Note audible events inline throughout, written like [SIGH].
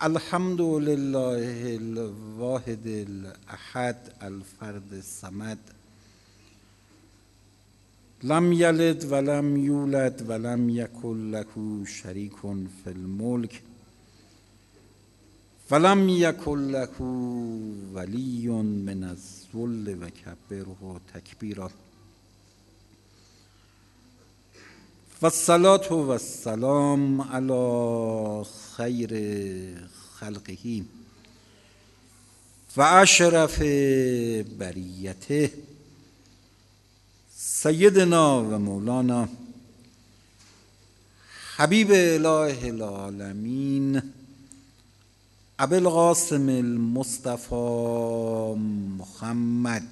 الحمد لله الواحد الاحد الفرد الصمد. لم یلد ولم یولد ولم یکن له شریک فی الملک ولم یکن له ولی من الذل و کبره و الصلاة و السلام علی خیر خلقه. و اشرف بریته. سیدنا و مولانا. حبیب اله العالمین. ابو القاسم المصطفى محمد.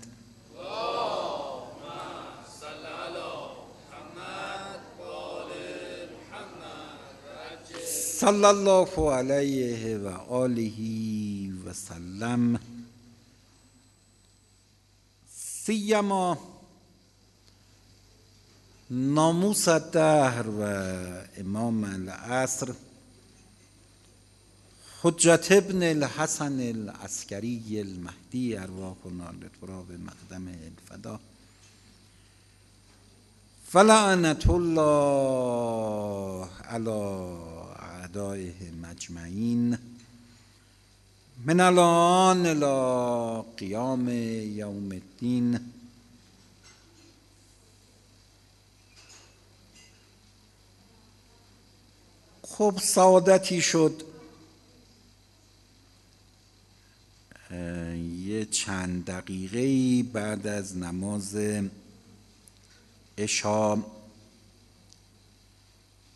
صلى الله عليه وآله وسلم سيما ناموس الدهر وإمام العصر حجة ابن الحسن العسكري المهدي أرواحنا لتراب مقدم الفدا فلعنة الله على اعدائه مجمعین. من الان الى قیام یوم الدین خب سعادتی شد. یه چند دقیقه بعد از نماز عشا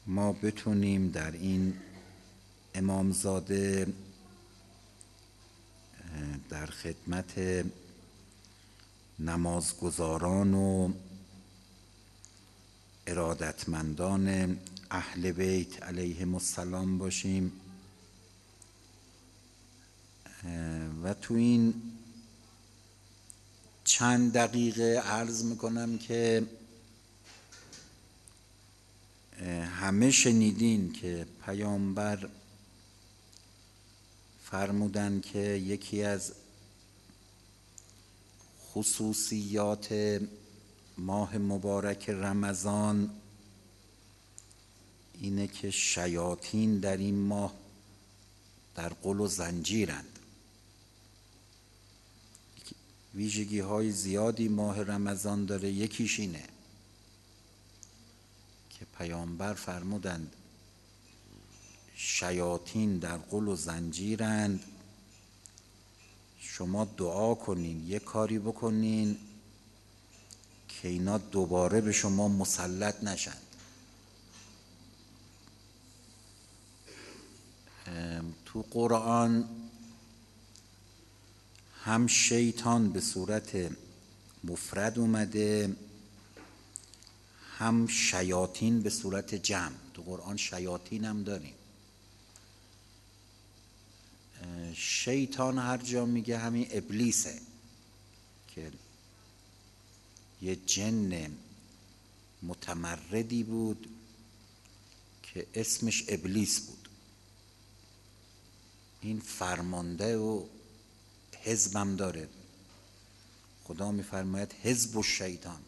ما بتونیم در این امامزاده در خدمت نمازگزاران و ارادتمندان اهل بیت علیهم السلام باشیم. و تو این چند دقیقه عرض می‌کنم که همه شنیدین که پیامبر فرمودن که یکی از خصوصیات ماه مبارک رمضان اینه که شیاطین در این ماه در قل و زنجیرند. ویژگی های زیادی ماه رمضان داره یکیش اینه که پیامبر فرمودند شیاطین در قل و زنجیرند. شما دعا کنین یه کاری بکنین که اینا دوباره به شما مسلط نشن. تو قرآن هم شیطان به صورت مفرد اومده هم شیاطین به صورت جمع. تو قرآن شیاطین هم داریم. شیطان هر جا میگه همین ابلیسه که یه جن متمردی بود که اسمش ابلیس بود. این فرمانده و حزبم داره. خدا میفرماید حزب و شیطان.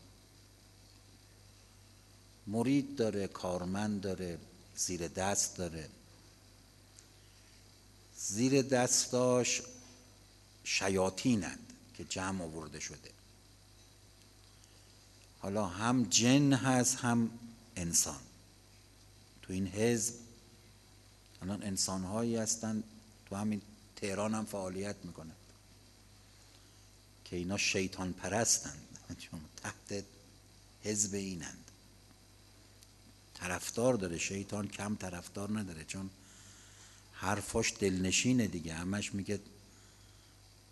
مرید داره کارمند داره زیر دست داره. زیر دستاش شیاطینند که جمع آورده شده. حالا هم جن هست هم انسان. تو این حزب الان انسان هایی هستن تو همین تهران هم فعالیت می‌کنند که اینا شیطان پرستند چون تحت حزب اینند. طرفدار داره شیطان کم طرفدار نداره چون حرفاش دلنشینه دیگه. همش میگه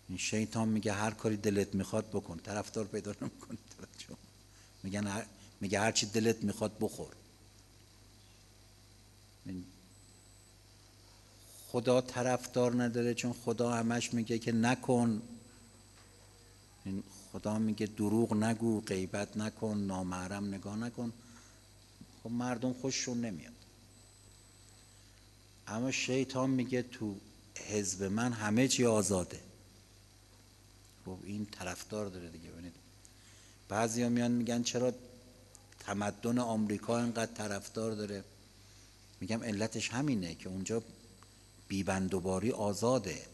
این شیطان میگه هر کاری دلت می‌خواد بکن. طرفدار پیدا نمی‌کنه. میگن هر... میگه هر چی دلت می‌خواد بخور. خدا طرفدار نداره چون خدا همش میگه که نکن. خدا میگه دروغ نگو غیبت نکن نامحرم نگاه نکن. خب مردم خوششون نمیاد. اما شیطان میگه تو حزب من همه چی آزاده. خب این طرفدار داره دیگه. ببینید. بعضیا میان میگن چرا تمدن آمریکا اینقدر طرفدار داره؟ میگم علتش همینه که اونجا بیبندوباری آزاده.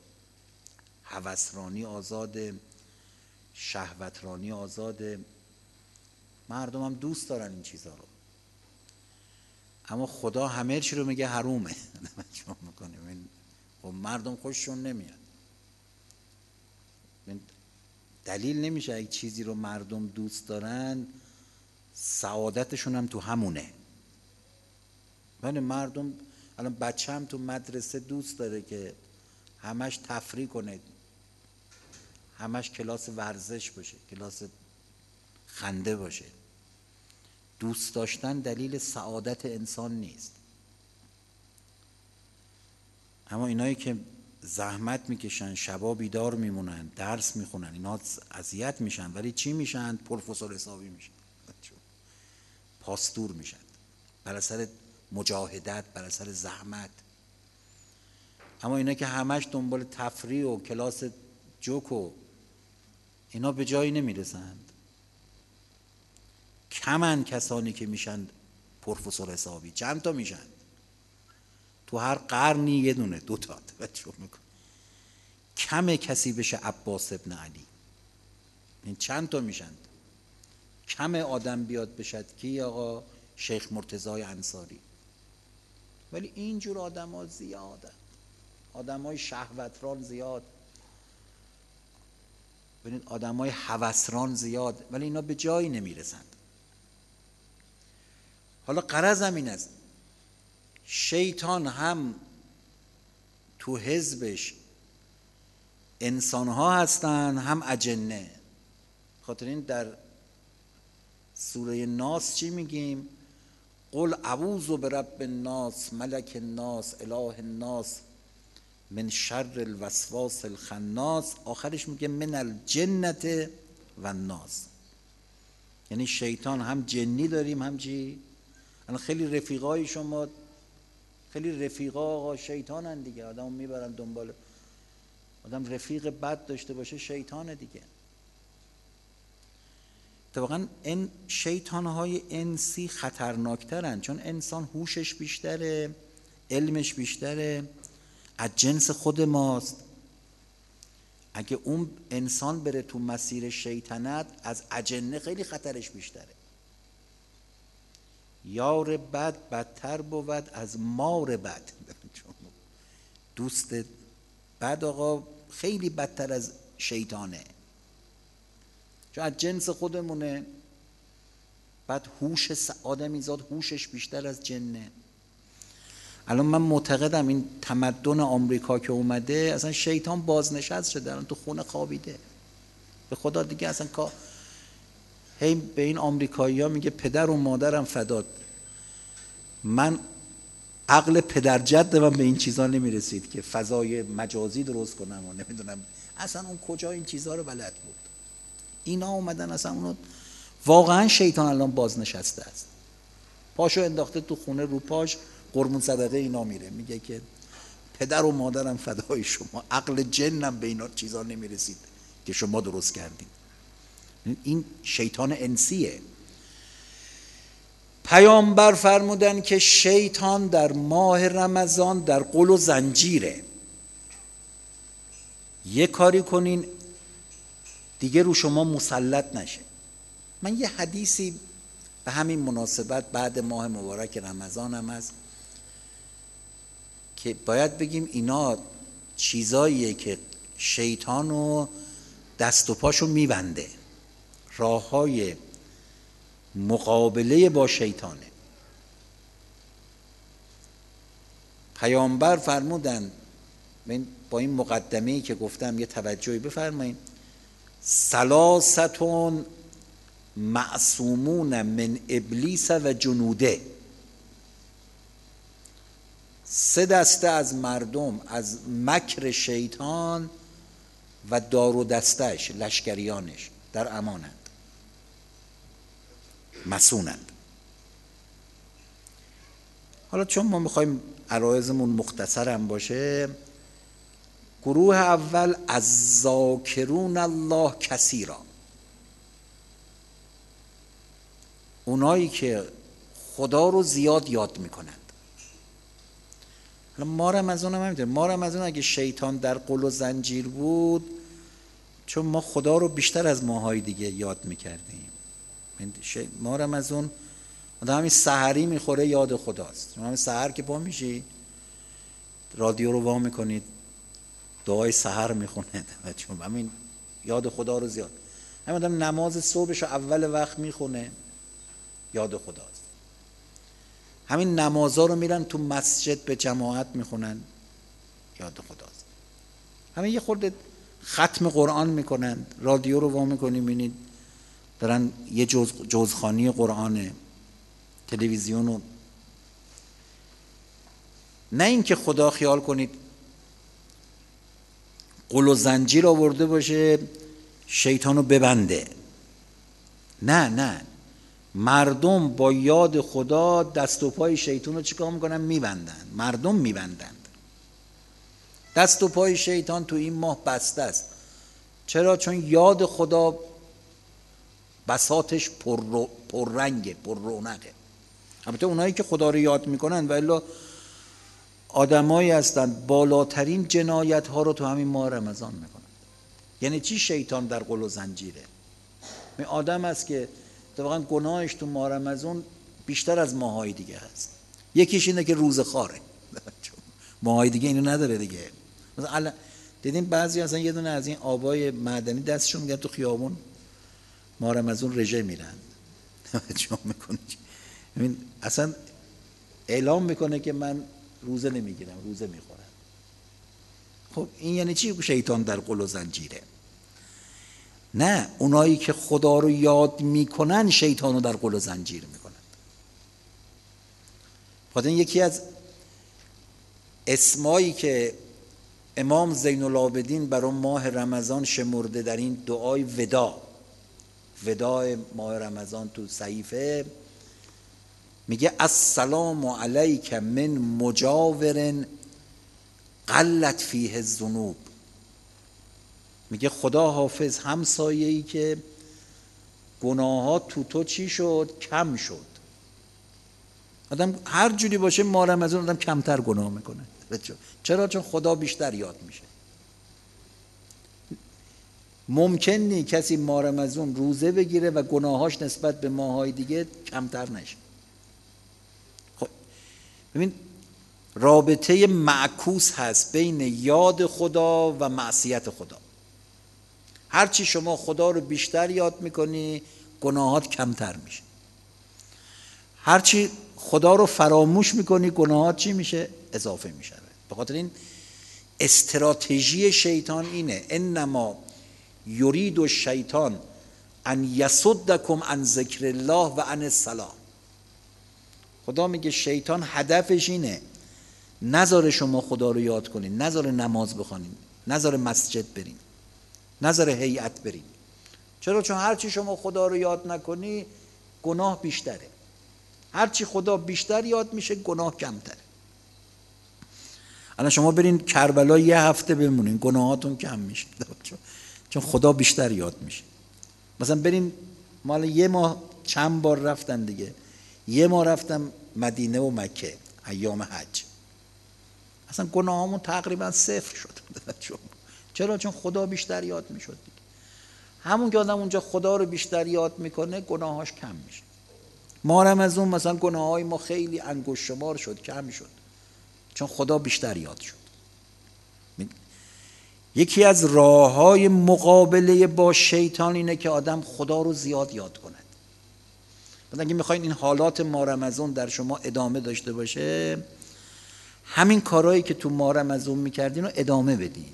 هوسرانی آزاده. شهوترانی آزاده. مردم هم دوست دارن این چیزها رو. اما خدا همه چی رو میگه حرومه. [LAUGHS] خب مردم خوششون نمیاد. دلیل نمیشه اگه چیزی رو مردم دوست دارن سعادتشون هم تو همونه. من مردم الان بچه هم تو مدرسه دوست داره که همش تفریح کنه. همش کلاس ورزش باشه کلاس خنده باشه. دوست داشتن دلیل سعادت انسان نیست. اما اینایی که زحمت می‌کشن شبا بیدار میمونن درس می‌خونن اینا اذیت میشن ولی چی میشن؟ پروفسور حسابی میشن. پاستور میشن. بر اثر مجاهدت بر اثر زحمت. اما اینا که همش دنبال تفریح و کلاس جوک و اینا به جایی نمی‌رسند کمن کسانی که میشن پروفسور حسابی. چند تا میشن؟ تو هر قرنی یه دونه دو تا. توجه میکن کم کسی بشه عباس ابن علی. این چند تا میشن؟ کم آدم بیاد بشد کی آقا؟ شیخ مرتضای انصاری. ولی اینجور آدم ها زیادن. آدم های شهوتران زیاد. ببینید آدم های حوسران زیاد. ولی اینا به جایی نمی‌رسند. حالا قرضم این است. شیطان هم تو حزبش انسان ها هستن هم اجنه. خاطر این در سوره ناس چی میگیم؟ قل اعوذ برب الناس ملک الناس اله الناس من شر الوسواس الخناس. آخرش میگه من الجنت و الناس. یعنی شیطان هم جنی داریم هم چی؟ الان خیلی رفیقای شما خیلی رفیقا آقا شیطانن دیگه. آدم می‌برن دنبال. آدم رفیق بد داشته باشه شیطانه دیگه. اتفاقا این شیطان های انسی خطرناکترن چون انسان هوشش بیشتره علمش بیشتره از جنس خود ماست. اگه اون انسان بره تو مسیر شیطنت از اجنه خیلی خطرش بیشتره. یار بد بدتر بود از مار بد. دوست بد آقا خیلی بدتر از شیطانه. چون از جنس خودمونه. بعد هوش آدمی زاد هوشش بیشتر از جنه. الان من معتقدم این تمدن آمریکا که اومده اصلا شیطان بازنشست شده الان تو خونه خوابیده. به خدا دیگه اصلا هی به این آمریکایی ها میگه پدر و مادرم فداد من عقل پدر جد من به این چیزا نمی‌رسید که فضای مجازی درست کنم و نمی‌دونم. اصلا اون کجا این چیزها رو بلد بود؟ اینا اومدن اصلا اونو واقعا شیطان الان بازنشسته است. پاشو انداخته تو خونه رو پاش قربون صدقه اینا میره. میگه که پدر و مادرم فدای شما. عقل جنم به اینا چیزا نمی‌رسید که شما درست کردید. این شیطان انسیه. پیامبر فرمودن که شیطان در ماه رمضان در قل و زنجیره. یه کاری کنین دیگه رو شما مسلط نشه. من یه حدیثی به همین مناسبت بعد ماه مبارک رمضان هم هست که باید بگیم اینا چیزاییه که شیطان و دست و پاشو میبنده. راه های مقابله با شیطانه. پیامبر فرمودن با این مقدمه ای که گفتم یه توجهی بفرمایید سلاستون معصومون من ابلیس و جنوده. سه دسته از مردم از مکر شیطان و دار و دستش لشکریانش در امانند مسونند حالا چون ما می‌خوایم عرایزمون مختصر هم باشه گروه اول از ذاکرون الله کثیرا. اونایی که خدا رو زیاد یاد می‌کنند. حالا ما از هم ما هم از اون اگه شیطان در قل و زنجیر بود چون ما خدا رو بیشتر از ماهای دیگه یاد می‌کردیم. ما هم از اون آدم همین سحری می‌خوره یاد خداست. همین سحر که پا میشی رادیو رو وا می‌کنید دعای سحر می‌خونه. چون همین یاد خدا رو زیاد. همین آدم نماز صبحش رو اول وقت می‌خونه یاد خداست. همین نمازها رو میرن تو مسجد به جماعت می‌خونن یاد خداست. همین یه خورده ختم قرآن می‌کنن رادیو رو وا می‌کنی بینید دارن یه جز جزخانی قرآن تلویزیون رو نه اینکه خدا خیال کنید قل و زنجیر آورده باشه شیطان رو ببنده. نه نه. مردم با یاد خدا دست و پای شیطان رو چیکار می‌کنن؟ میبندن. مردم میبندند. دست و پای شیطان تو این ماه بسته است. چرا؟ چون یاد خدا بساتش پر, پر رنگه پر رونقه. البته اونایی که خدا رو یاد می‌کنن و آدمایی هستند بالاترین جنایت ها رو تو همین ماه رمضان می‌کنن. یعنی چی شیطان در قل و زنجیره؟ می آدم است که واقعا گناهش تو ماه رمضان بیشتر از ماهای دیگه هست. یکیش اینه که روز خاره. [LAUGHS] ماهای دیگه اینو نداره دیگه. مثلا دیدیم بعضی اصلا یه دونه از این آبای معدنی دستشون میگن تو خیابون؟ ماه رمضان رژه میرن چون می‌کنه اصلا اعلام می‌کنه که من روزه نمی‌گیرم روزه می‌خورم. خب این یعنی چی؟ شیطان در قل و زنجیره. نه اونایی که خدا رو یاد می‌کنن شیطان رو در قل و زنجیر می‌کنن. خاطر یکی از اسمایی که امام زین العابدین برای ماه رمضان شمرده در این دعای ودا. ودای ماه رمضان تو صحیفه میگه السلام علیک من مجاور قلت فیه الذنوب. میگه خدا حافظ همسایه ای که گناهات تو تو چی شد؟ کم شد. آدم هر جوری باشه مارم از اون آدم کمتر گناه می‌کنه. [LAUGHS] چرا؟ چون خدا بیشتر یاد میشه. ممکن نی کسی مارم از روزه بگیره و گناهاش نسبت به ماهای دیگه کمتر نشه. خب ببین رابطه معکوس هست بین یاد خدا و معصیت خدا. هرچی شما خدا رو بیشتر یاد می‌کنی گناهات کمتر میشه. هرچی خدا رو فراموش می‌کنی گناهات چی میشه؟ اضافه میشه به خاطر این استراتژی شیطان اینه انما یرید و شیطان ان یصدکم عن ذکر الله و عن الصلاه خدا میگه شیطان هدفش اینه نظر شما خدا رو یاد کنین نظر نماز بخوانین نظر مسجد برین نظر هیئت برین. چرا؟ چون هرچی شما خدا رو یاد نکنی گناه بیشتره. هرچی خدا بیشتر یاد میشه گناه کمتره. الان شما برین کربلا یه هفته بمونین گناهاتون کم میشه. چون خدا بیشتر یاد میشه. مثلا برین مال یه ماه چند بار رفتن دیگه. یه ماه رفتم مدینه و مکه ایام حج. اصلا گناهامون تقریبا صفر شد. [LAUGHS] چرا؟ چون خدا بیشتر یاد می‌شد همون که آدم اونجا خدا رو بیشتر یاد می‌کنه گناهاش کم میشه. ما هم از اون مثلا گناه های ما خیلی انگوش شمار شد کم شد چون خدا بیشتر یاد شد. یکی از راه های مقابله با شیطان اینه که آدم خدا رو زیاد یاد کند. بعد اگه می‌خواین این حالات ما رمضان در شما ادامه داشته باشه همین کارهایی که تو ما رمضان می‌کردین رو ادامه بدین.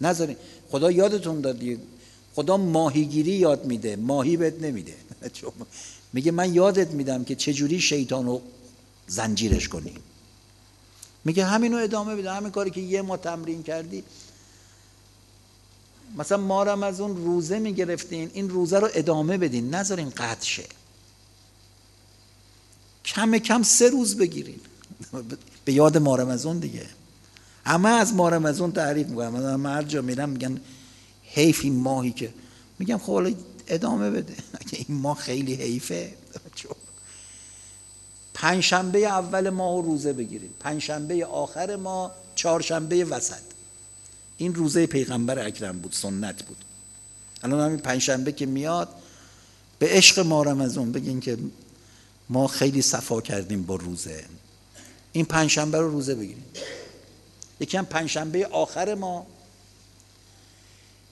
نذارین. خدا یادتون دادی خدا ماهیگیری یاد میده. ماهی بهت نمیده. [LAUGHS] میگه من یادت میدم که چجوری شیطان رو زنجیرش کنی. میگه همینو ادامه بده. همین کاری که یه ما تمرین کردی مثلا ما هم از اون روزه می‌گرفتین این روزه رو ادامه بدین نذارین قطع شه. کم کم سه روز بگیرین. به یاد ما اون دیگه. همه از ماه اون تعریف می‌کنن. من هر جا میرم میگن حیف این ماهی که. میگم خب حالا ادامه بده. [LAUGHS] این ماه خیلی حیفه. پنجشنبه اول ماه روزه بگیرید پنجشنبه آخر ماه چهارشنبه وسط. این روزه پیغمبر اکرم بود سنت بود. الان همین پنجشنبه که میاد به عشق ما رمزون بگین که ما خیلی صفا کردیم با روزه. این پنجشنبه رو روزه بگیریم. یکی هم پنجشنبه آخر ما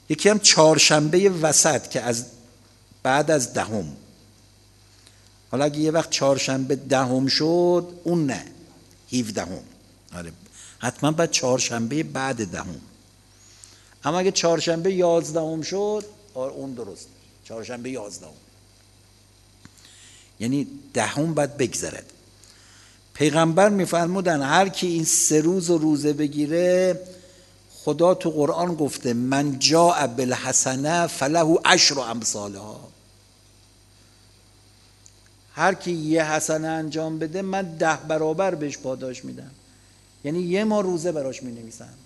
یکی هم چهارشنبه وسط که از بعد از دهم. حالا اگه یه وقت چهارشنبه دهم شد اون نه هیفدهم آره. حتما بعد چهارشنبه بعد دهم. اما اگه چهارشنبه یازدهم شد آره اون درست چهارشنبه یازدهم. یعنی دهم باید بگذرد. پیغمبر میفرمودن هر کی این سه روز و روزه بگیره خدا تو قرآن گفته من جاء بالحسنه فله عشر امثالها. هر کی یه حسنه انجام بده من ده برابر بهش پاداش میدم. یعنی یه ما روزه براش می نویسند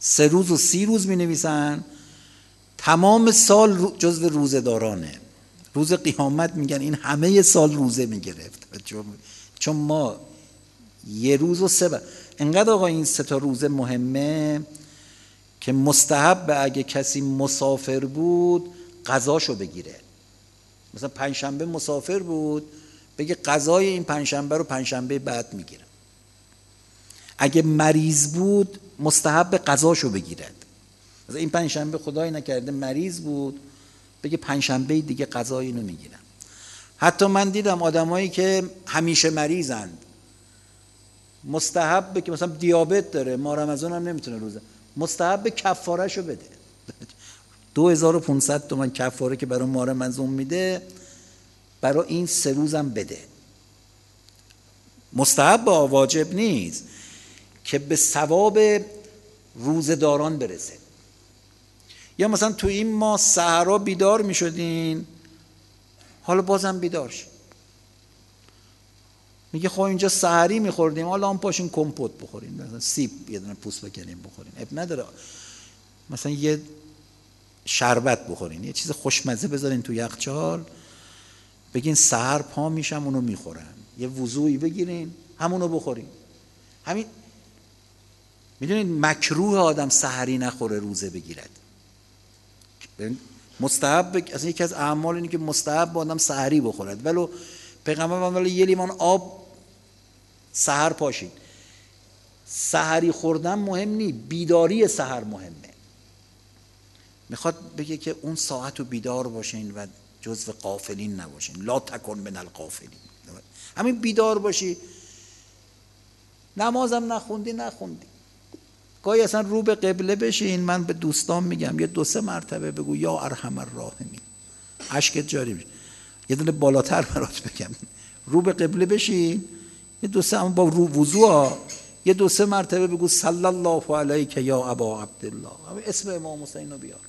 سه روز و سی روز می نویسند تمام سال جزو روزه دارانه روز قیامت میگن این همه سال روزه می‌گرفت. چون ما یه روز و سه بر انقدر آقا این سه تا روزه مهمه که مستحب اگه کسی مسافر بود قضاشو بگیره. مثلا پنجشنبه مسافر بود بگه قضای این پنجشنبه رو پنجشنبه بعد می‌گیرم. اگه مریض بود مستحب قضاشو بگیرد. مثلا این پنجشنبه خدای نکرده مریض بود بگه پنجشنبه دیگه قضای اینو می‌گیرم. حتی من دیدم آدمایی که همیشه مریضند. مستحب که مثلا دیابت داره ما رمضان هم نمی‌تونه روزه. مستحب کفارهشو بده. 2500 تومن کفاره که برای ماره منظوم میده برای این سه روزم بده. مستحب با واجب نیست که به ثواب روزداران برسه. یا مثلا تو این ما سهرا بیدار می شدین حالا بازم بیدار شد میگه خب اینجا سحری میخوردیم حالا هم پاشین کمپوت بخوریم. مثلا سیب یه دونه پوست بکنیم بخوریم. اب نداره. مثلا یه شربت بخورین یه چیز خوشمزه بذارین تو یخچال بگین سهر پا میشم اونو می‌خورم یه وضوعی بگیرین همونو بخورین. همین می‌دونید مکروه آدم سحری نخوره روزه بگیرد. مستحب اصلا یکی از اعمال اینه که مستحب با آدم سحری بخورد. ولو پیغمبر ولی یه لیوان آب سحر پاشید. سحری خوردن مهم نی بیداری سحر مهمه. می‌خواد بگه که اون ساعت رو بیدار باشین و جزو قافلین نباشین. لا تکن من القافلین همین بیدار باشی. نمازم نخوندی نخوندی. گاهی اصلا رو به قبله بشین من به دوستان میگم یه دو سه مرتبه بگو یا ارحم الراحمین. اشکت جاری میشه. یه دونه بالاتر برات بگم. رو به قبله بشین یه دو سه با رو وضوع یه دو سه مرتبه بگو صلی الله علیک یا ابا عبدالله. اسم امام حسین رو بیار.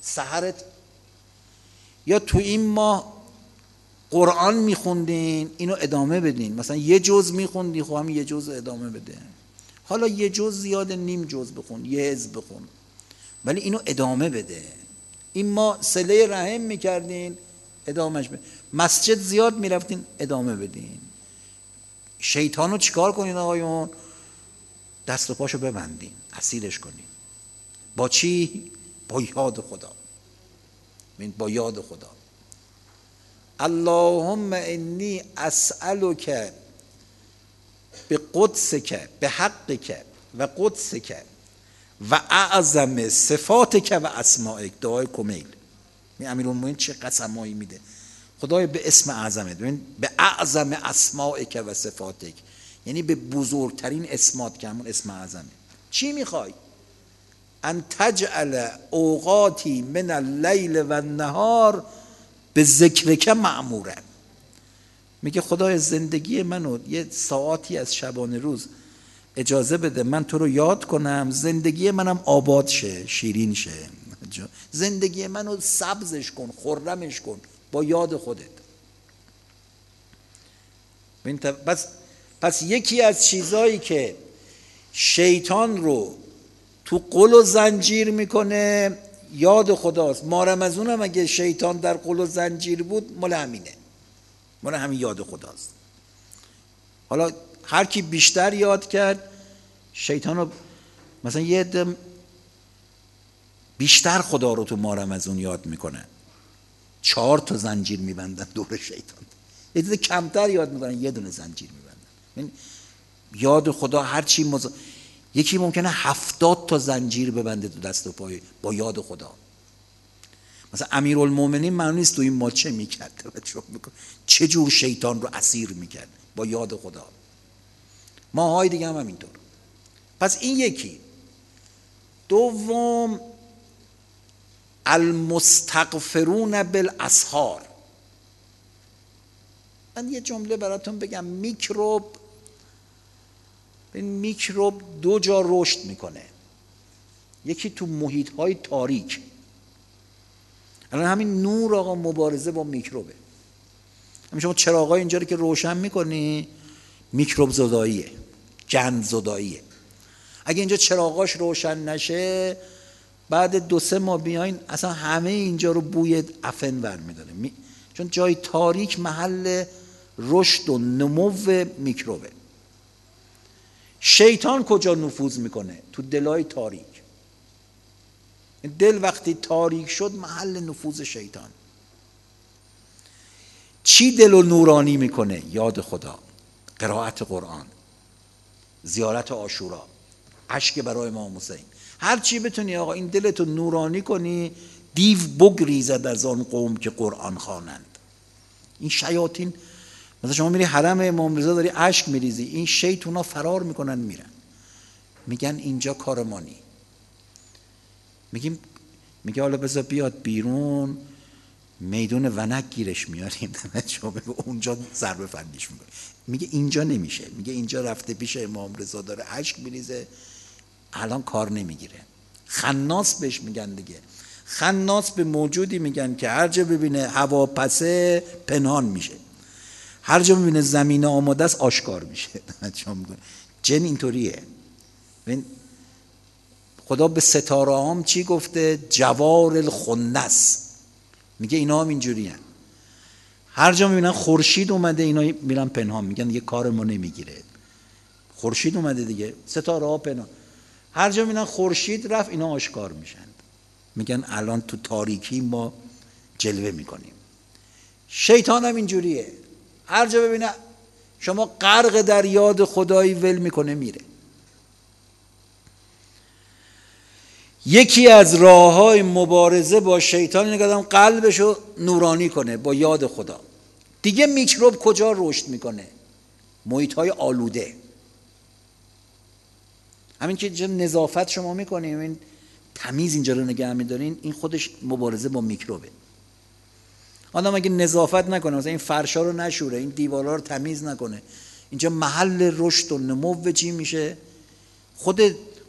سهرت یا تو این ماه قرآن میخوندین اینو ادامه بدین. مثلا یه جز میخوندی خب هم یه جز ادامه بده. حالا یه جز زیاد نیم جز بخون یه حزب بخون. ولی اینو ادامه بده. این ما سله رحم می‌کردین ادامهش بده. مسجد زیاد می‌رفتین ادامه بدین. شیطانو چیکار کنین آقایون؟ دست و پاشو ببندین اسیرش کنین. با چی؟ با یاد خدا. با یاد خدا. اللهم انی اسألک به قدسک به حقک و قدسک و اعظم صفاتک و اسمائک دعای کمیل. می امیرالمومنین چه قسمایی میده؟ خدای به اسم اعظمه. ببین به اعظم اسمائک و صفاتک یعنی به بزرگترین اسمات که همون اسم اعظمه. چی می‌خوای؟ ان تجعل اوقاتی من اللیل و النهار به ذکرک معموره میگه خدای زندگی منو یه ساعتی از شبانه روز اجازه بده من تو رو یاد کنم زندگی منم آباد شه شیرین شه. زندگی منو سبزش کن خرمش کن با یاد خودت. پس, پس یکی از چیزایی که شیطان رو تو قل و زنجیر می‌کنه یاد خداست. مارم از اونم اگه شیطان در قل و زنجیر بود مال همینه. مال همین یاد خداست. حالا هر کی بیشتر یاد کرد شیطان رو مثلا یه دم بیشتر خدا رو تو مارم از اون یاد می‌کنن چهار تا زنجیر میبندن دور شیطان. یه دونه کمتر یاد می‌کنن یه دونه زنجیر میبندن. یعنی یاد خدا هر چی مز... یکی ممکنه هفتاد تا زنجیر ببنده تو دست و پای با یاد خدا. مثلا امیرالمومنین معلوم نیست تو این ما چه می‌کرد. چه جور شیطان رو اسیر می‌کرد. با یاد خدا. ماهای دیگه هم همینطور. پس این یکی. دوم المستغفرون بالاسحار. من یه جمله براتون بگم. میکروب این میکروب دو جا رشد می‌کنه. یکی تو محیط های تاریک. الان همین نور آقا مبارزه با میکروبه. همین شما چراغای اینجا رو که روشن می‌کنی میکروب زداییه جن زداییه. اگه اینجا چراغاش روشن نشه بعد دو سه ماه بیاین اصلا همه اینجا رو بوی افن ور میداره. چون جای تاریک محل رشد و نمو میکروبه. شیطان کجا نفوذ می‌کنه؟ تو دلای تاریک. دل وقتی تاریک شد محل نفوذ شیطان. چی دل و نورانی می‌کنه؟ یاد خدا. قرائت قرآن. زیارت آشورا اشک برای امام حسین. هر چی بتونی آقا این دلتو نورانی کنی دیو بگریزد از آن قوم که قرآن خوانند. این شیاطین مثلا شما میری حرم امام رضا داری اشک میریزی. این شیطونا فرار می‌کنن میرن. میگن اینجا کار مانی میگیم میگه حالا بذار بیاد بیرون میدون ونک گیرش میاریم شما [LAUGHS] اونجا ضربه فندیش می‌کنه. میگه اینجا نمیشه. میگه اینجا رفته پیش امام رضا داره اشک میریزه. الان کار نمی‌گیره. خناس بهش میگن دیگه. خناس به موجودی میگن که هر جا ببینه هوا پسه پنهان میشه. هر جا ببینه زمین آماده است آشکار میشه. [LAUGHS] جن اینطوریه. خدا به ستاره هم چی گفته؟ جوار الخنس. میگه اینا هم اینجوری هر جا می‌بینن خورشید اومده اینا میرن پنهان میگن یه کار ما نمی‌گیره. خورشید اومده دیگه ستاره ها پنهان. هر جا می‌بینن خورشید رفت اینا آشکار میشن. میگن الان تو تاریکی ما جلوه می‌کنیم. شیطان هم اینجوریه. هر جا ببینه شما غرق در یاد خدایی ول می‌کنه میره. یکی از راه های مبارزه با شیطان اینه که قلبش رو نورانی کنه با یاد خدا. دیگه میکروب کجا رشد می‌کنه؟ محیط های آلوده. همین که نظافت شما می‌کنیم این تمیز اینجا رو نگه میدارین این خودش مبارزه با میکروبه. آدم اگه نظافت نکنه مثلا این فرشا رو نشوره این دیوارا رو تمیز نکنه اینجا محل رشد و نمو چی میشه؟ خود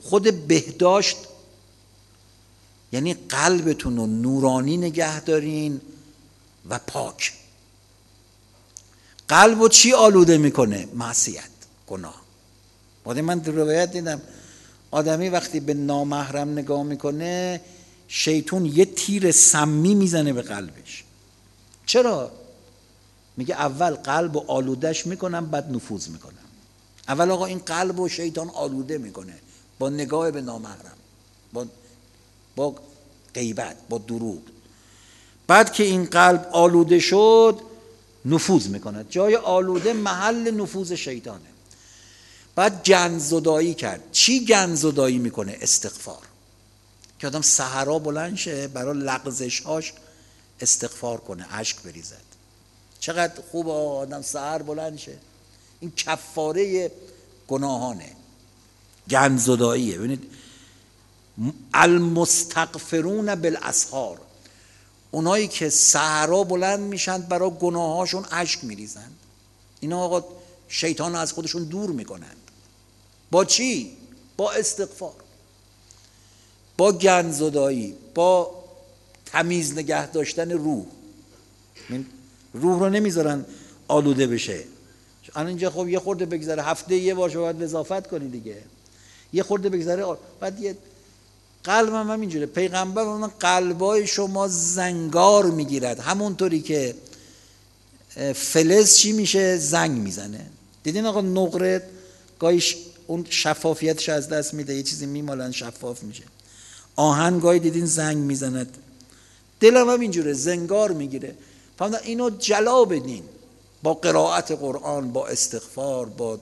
خود بهداشت یعنی قلبتون رو نورانی نگه دارین و پاک. قلب رو چی آلوده می‌کنه؟ معصیت گناه. بعد من در روایت دیدم آدمی وقتی به نامحرم نگاه می‌کنه شیطون یه تیر سمی می‌زنه به قلبش. چرا؟ میگه اول قلب و آلودش می‌کنم بعد نفوذ می‌کنم. اول آقا این قلب و شیطان آلوده می‌کنه با نگاه به نامحرم. با, با غیبت با دروغ. بعد که این قلب آلوده شد نفوذ می‌کنه جای آلوده محل نفوذ شیطانه. بعد گنزدایی کرد. چی گنزدایی می‌کنه؟ استغفار. که آدم سهرا بلند شه برای لغزش هاش استغفار کنه اشک بریزد. چقدر خوب آدم سهر بلند شه. این کفاره گناهانه. گنزداییه ببینید المستغفرون بالاسحار. اونایی که سهرا بلند میشن برای گناهاشون اشک میریزن. اینا آقا شیطان از خودشون دور می‌کنن. با چی؟ با استغفار. با گنزدایی با تمیز نگه داشتن روح. روح رو نمی‌ذارن آلوده بشه. الان اینجا خب یه خورده بگذره. هفته یه بار باید وظافت کنی دیگه. یه خورده بگذره. بعد یه قلبم هم اینجوره پیغمبر اون قلبای شما زنگار می‌گیرد. همونطوری که فلز چی میشه؟ زنگ می‌زنه. دیدین آقا نقره؟ گاهی اون شفافیتش از دست میده. یه چیزی میمالن شفاف میشه. آهن گاهی دیدین زنگ می‌زند. دلم هم اینجوره زنگار می‌گیره. فهمدن؟ اینو جلا بدین. با قرائت قرآن با استغفار با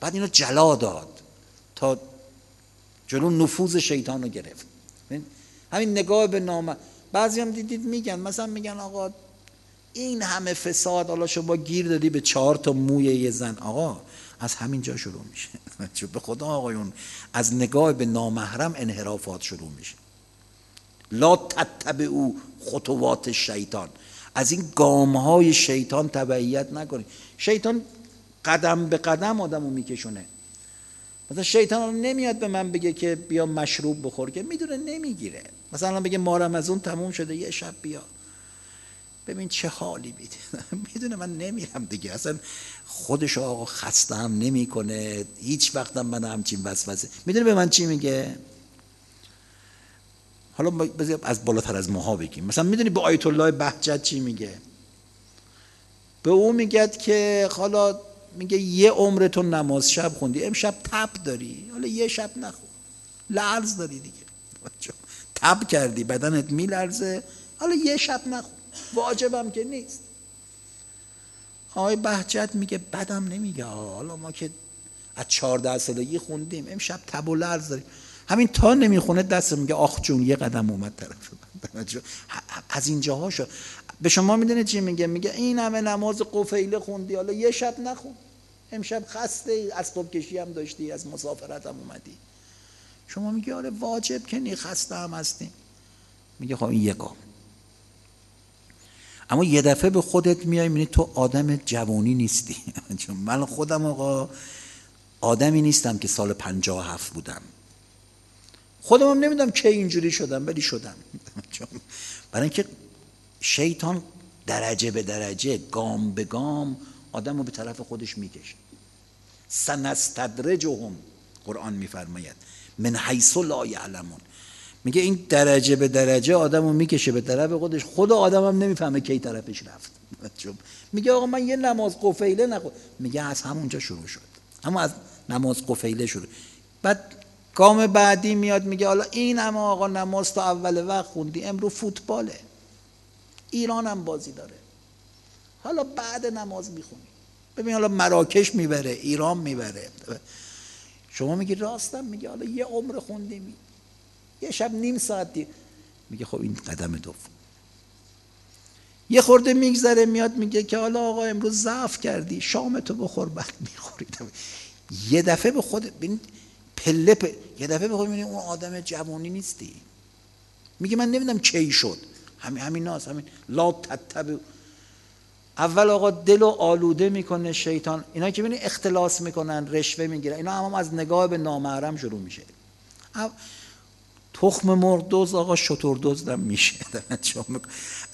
بعد اینو جلا داد. تا جلو نفوذ شیطان رو گرفت. همین نگاه به نام بعضی هم دیدید میگن مثلا میگن آقا این همه فساد حالا شما گیر دادی به چهار تا موی یه زن. آقا از همین جا شروع میشه. [LAUGHS] به خدا آقایون از نگاه به نامحرم انحرافات شروع میشه. لا تتبع او خطوات شیطان. از این گام های شیطان تبعیت نکنید. شیطان قدم به قدم آدمو میکشونه. مثلا شیطان نمیاد به من بگه که بیا مشروب بخور که می‌دونه نمی‌گیره. مثلا بگه مارم از اون تموم شده یه شب بیا. ببین چه حالی میده. [LAUGHS] می‌دونه من نمیرم دیگه. اصلا خودش آقا خسته هم نمی‌کنه. هیچ وقتم من همچین وسوسه. می‌دونه به من چی میگه؟ حالا از بالاتر از ماها بگیم. مثلا می‌دونی به آیت الله بهجت چی میگه؟ به او میگه که حالا میگه یه عمر تو نماز شب خوندی. امشب تب داری. حالا یه شب نخون. لرز داری دیگه. تب کردی بدنت میلرزه. حالا یه شب نخون. واجبم که نیست. آقای بهجت میگه بدم نمیگه. حالا ما که از چهارده سالگی خوندیم. امشب تب و لرز داریم. همین تا نمی‌خونه دست میگه آخ جون یه قدم اومد طرف از اینجاها شد. به شما می‌دونه چی میگه؟ میگه این همه نماز قفیله خوندی. حالا یه شب نخون. امشب خسته از خوب کشی هم داشتی از مسافرت هم اومدی. شما میگه آره واجب که نی خسته هم هستیم. میگه خب این گام اما یه دفعه به خودت میای می‌بینی تو آدم جوانی نیستی. [LAUGHS] چون من خودم آقا آدمی نیستم که سال پنجاه هفت بودم. خودم هم نمی‌دونم که اینجوری شدم ولی شدم. [LAUGHS] برای اینکه شیطان درجه به درجه گام به گام آدم رو به طرف خودش می‌کشه. سنستدرجهم قرآن میفرماید. من حیث لا یعلمون. میگه این درجه به درجه آدم رو می‌کشه به طرف خودش. خود آدم هم نمی‌فهمه کی طرفش رفت. میگه آقا من یه نماز قفیله نخو. میگه از همونجا شروع شد. اما از نماز قفیله شروع. بعد گام بعدی میاد میگه حالا این همه آقا نماز تا اول وقت خوندی امرو فوتباله. ایران هم بازی داره. حالا بعد نماز می‌خونی. ببین حالا مراکش می‌بره ایران می‌بره. شما میگی راستم میگه حالا یه عمر خوندیم. یه شب نیم ساعت میگه خب این قدم دوم یه خورده میگذره میاد میگه که حالا آقا امروز ضعف کردی شام تو بخور بعد می‌خوری یه دفعه به خود ببین پله یه دفعه به خود اون آدم جوانی نیستی. میگه من نمی‌دونم کی شد. همین همین ناس همین. لا تتبع. اول آقا دل و آلوده می‌کنه شیطان. اینا که ببینید اختلاس می‌کنن رشوه می‌گیرن. اینا هم, از نگاه به نامحرم شروع میشه. تخم مرغ دوز آقا شطور دزدم میشه.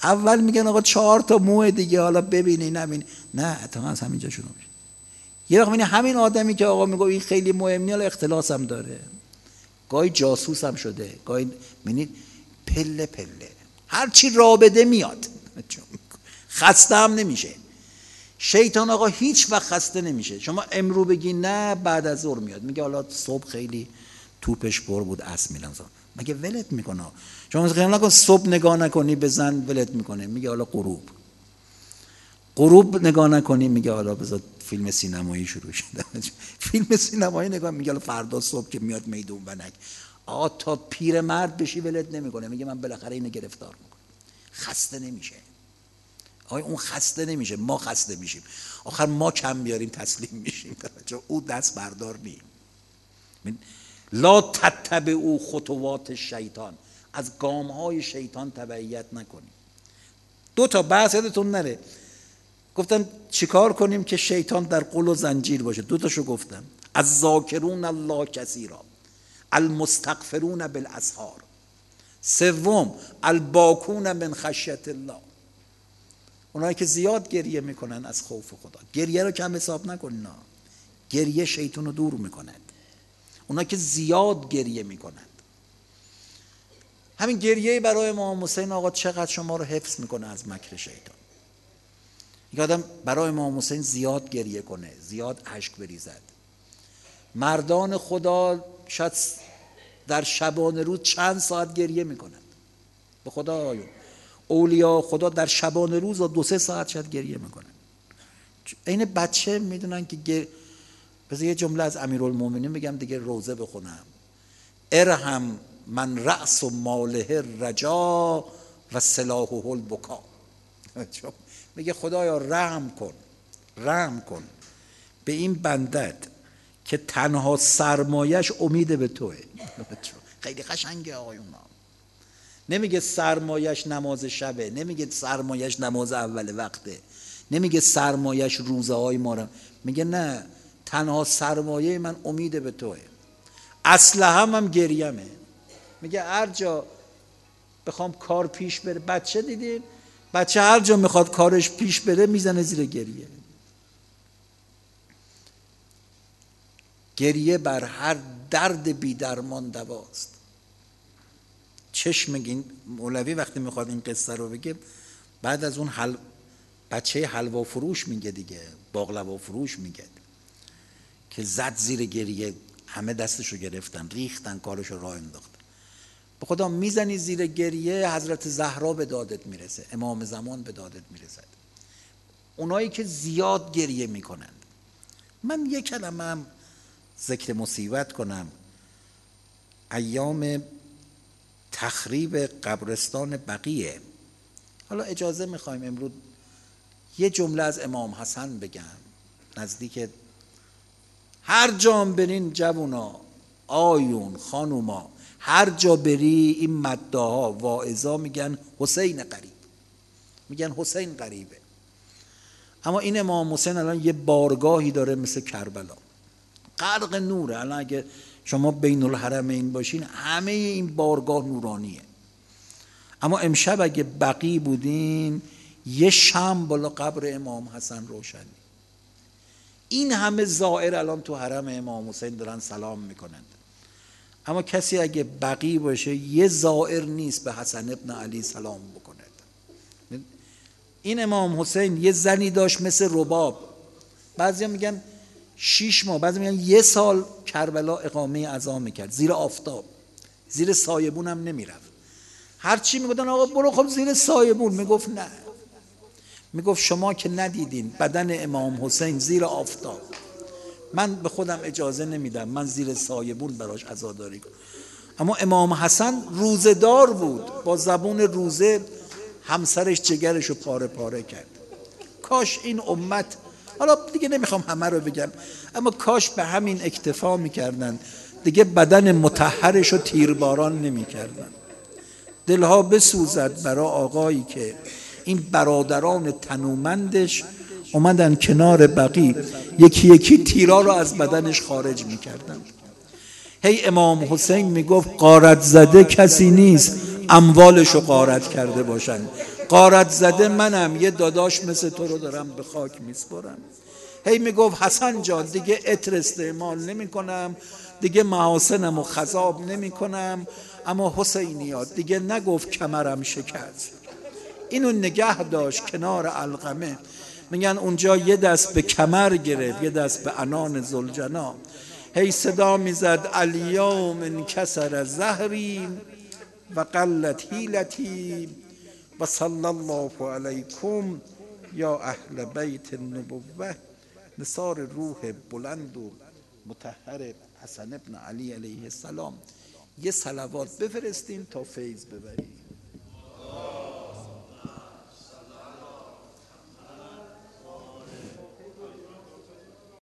اول میگن آقا چهار تا موه دیگه حالا ببینی نبینی نه تا از همینجا شروع میشه. یه وقت همین آدمی که آقا میگه این خیلی مهم حالا اختلاس هم داره. گاهی جاسوس هم شده. گاهی ببینید پله پله. هرچی رابطه میاد. خسته هم نمیشه. شیطان آقا هیچ وقت خسته نمیشه. شما امرو بگی نه بعد از ظهر میاد. میگه حالا صبح خیلی توپش پر بود اس میلان مگه ولت می‌کنه؟ شما خیال نکن صبح نگاه نکنی به زن ولت می‌کنه. میگه حالا غروب. غروب نگاه نکنی میگه حالا بذار فیلم سینمایی شروع شده [LAUGHS] فیلم سینمایی نگاه میگه حالا فردا صبح که میاد میدون ونک. آقا تا پیر مرد بشی ولت نمی‌کنه. میگه من بالاخره اینو گرفتار می‌کنم. خسته نمیشه. آقای اون خسته نمیشه. ما خسته میشیم. آخر ما کم بیاریم تسلیم میشیم. چون او دست بردار نیم. لا تتبع او خطوات شیطان. از گام های شیطان تبعیت نکنیم. دو تا بحث یادتون نره. گفتم چیکار کنیم که شیطان در قل و زنجیر باشه. دو تاشو گفتم. از ذاکرون الله کثیرا. المستغفرون بالاسحار. سوم الباکون من خشیت الله. اونایی که زیاد گریه می‌کنن از خوف خدا. گریه رو کم حساب نکنین گریه شیطان رو دور می‌کند اونا که زیاد گریه می‌کنند همین گریه برای امام حسین آقا چقدر شما رو حفظ می‌کنه از مکر شیطان. یک آدم برای امام حسین زیاد گریه کنه زیاد اشک بریزد. مردان خدا شاید در شبانه روز چند ساعت گریه می‌کنند به خدا آیون. اولیا خدا در شبانه روز دو سه ساعت شاید گریه می‌کنن این بچه می‌دونن که گر... بذار یه جمله از امیرالمومنین بگم دیگه روزه بخونم. ارهم من رأس و ماله رجا و سلاحه البکا. [LAUGHS] میگه خدایا رحم کن. رحم کن. به این بندت که تنها سرمایش امید به توه. خیلی قشنگه آقایون نمیگه سرمایش نماز شبه نمیگه سرمایش نماز اول وقته نمیگه سرمایش روزه های ما میگه نه تنها سرمایه من امید به توه. اصلا هم هم گریمه. میگه هر جا بخوام کار پیش بره بچه دیدین؟ بچه هر جا می‌خواد کارش پیش بره می‌زنه زیر گریه. گریه بر هر درد بیدرمان دواست. چشم این مولوی وقتی می‌خواد این قصه رو بگه بعد از اون حل بچه حلوا فروش میگه دیگه باقلوا فروش میگه. که زد زیر گریه همه دستشو گرفتن ریختن کارشو راه انداختن. به خدا می‌زنی زیر گریه حضرت زهرا به دادت می‌رسه امام زمان به دادت می‌رسد اونایی که زیاد گریه می‌کنند من یک کلمه هم ذکر مصیبت کنم. ایام تخریب قبرستان بقیه. حالا اجازه می‌خوایم امروز یه جمله از امام حسن بگم. نزدیک هر جام برین جوونا آیون خانوما. هر جا بری این مداها واعظا میگن حسین قریب. میگن حسین قریبه. اما این امام حسین الان یه بارگاهی داره مثل کربلا. غرق نوره. الان اگه شما بین الحرمین باشین همه این بارگاه نورانیه. اما امشب اگه بقی بودین یه شم بالا قبر امام حسن روشنی. این همه زائر الان تو حرم امام حسین دارن سلام می‌کنند. اما کسی اگه بقی باشه یه زائر نیست به حسن ابن علی سلام بکند این امام حسین یه زنی داشت مثل رباب. بعضی میگن شیش ماه. بعضی میگن یه سال کربلا اقامه عزا می‌کرد. زیر آفتاب. زیر سایبون هم نمی‌رفت. هرچی می‌گفتن آقا برو خب زیر سایبون. می‌گفت نه. می‌گفت شما که ندیدین بدن امام حسین زیر آفتاب. من به خودم اجازه نمیدم. من زیر سایبون براش عزاداری کنم اما امام حسن روزدار بود. با زبون روزه همسرش جگرش رو پاره پاره کرد. کاش این امت حالا دیگه نمی‌خوام همه رو بگم. اما کاش به همین اکتفا می‌کردن. دیگه بدن متحرش رو تیرباران نمی‌کردن. دلها بسوزد برای آقایی که این برادران تنومندش اومدن کنار بقی. یکی یکی تیرا رو از بدنش خارج می‌کردن. هی امام حسین می‌گفت قارت زده کسی نیست. اموالش رو قارت کرده باشن. قارت زده منم یه داداش مثل تو رو دارم به خاک میسپرم. هی می‌گفت حسن جان دیگه اتر استعمال نمی کنم دیگه محاسنم و خذاب نمی کنم اما حسینیات دیگه نگفت کمرم شکست. اینو نگه داشت کنار القمه میگن اونجا یه دست به کمر گرفت یه دست به انان زلجنا. هی صدا می‌زد الیوم انکسر زهری و قلت هیلتی و صلی الله علیکم یا اهل بیت النبوه نصار روح بلند و متحر حسن ابن علی علیه السلام. یه سلوات بفرستیم تا فیض ببریم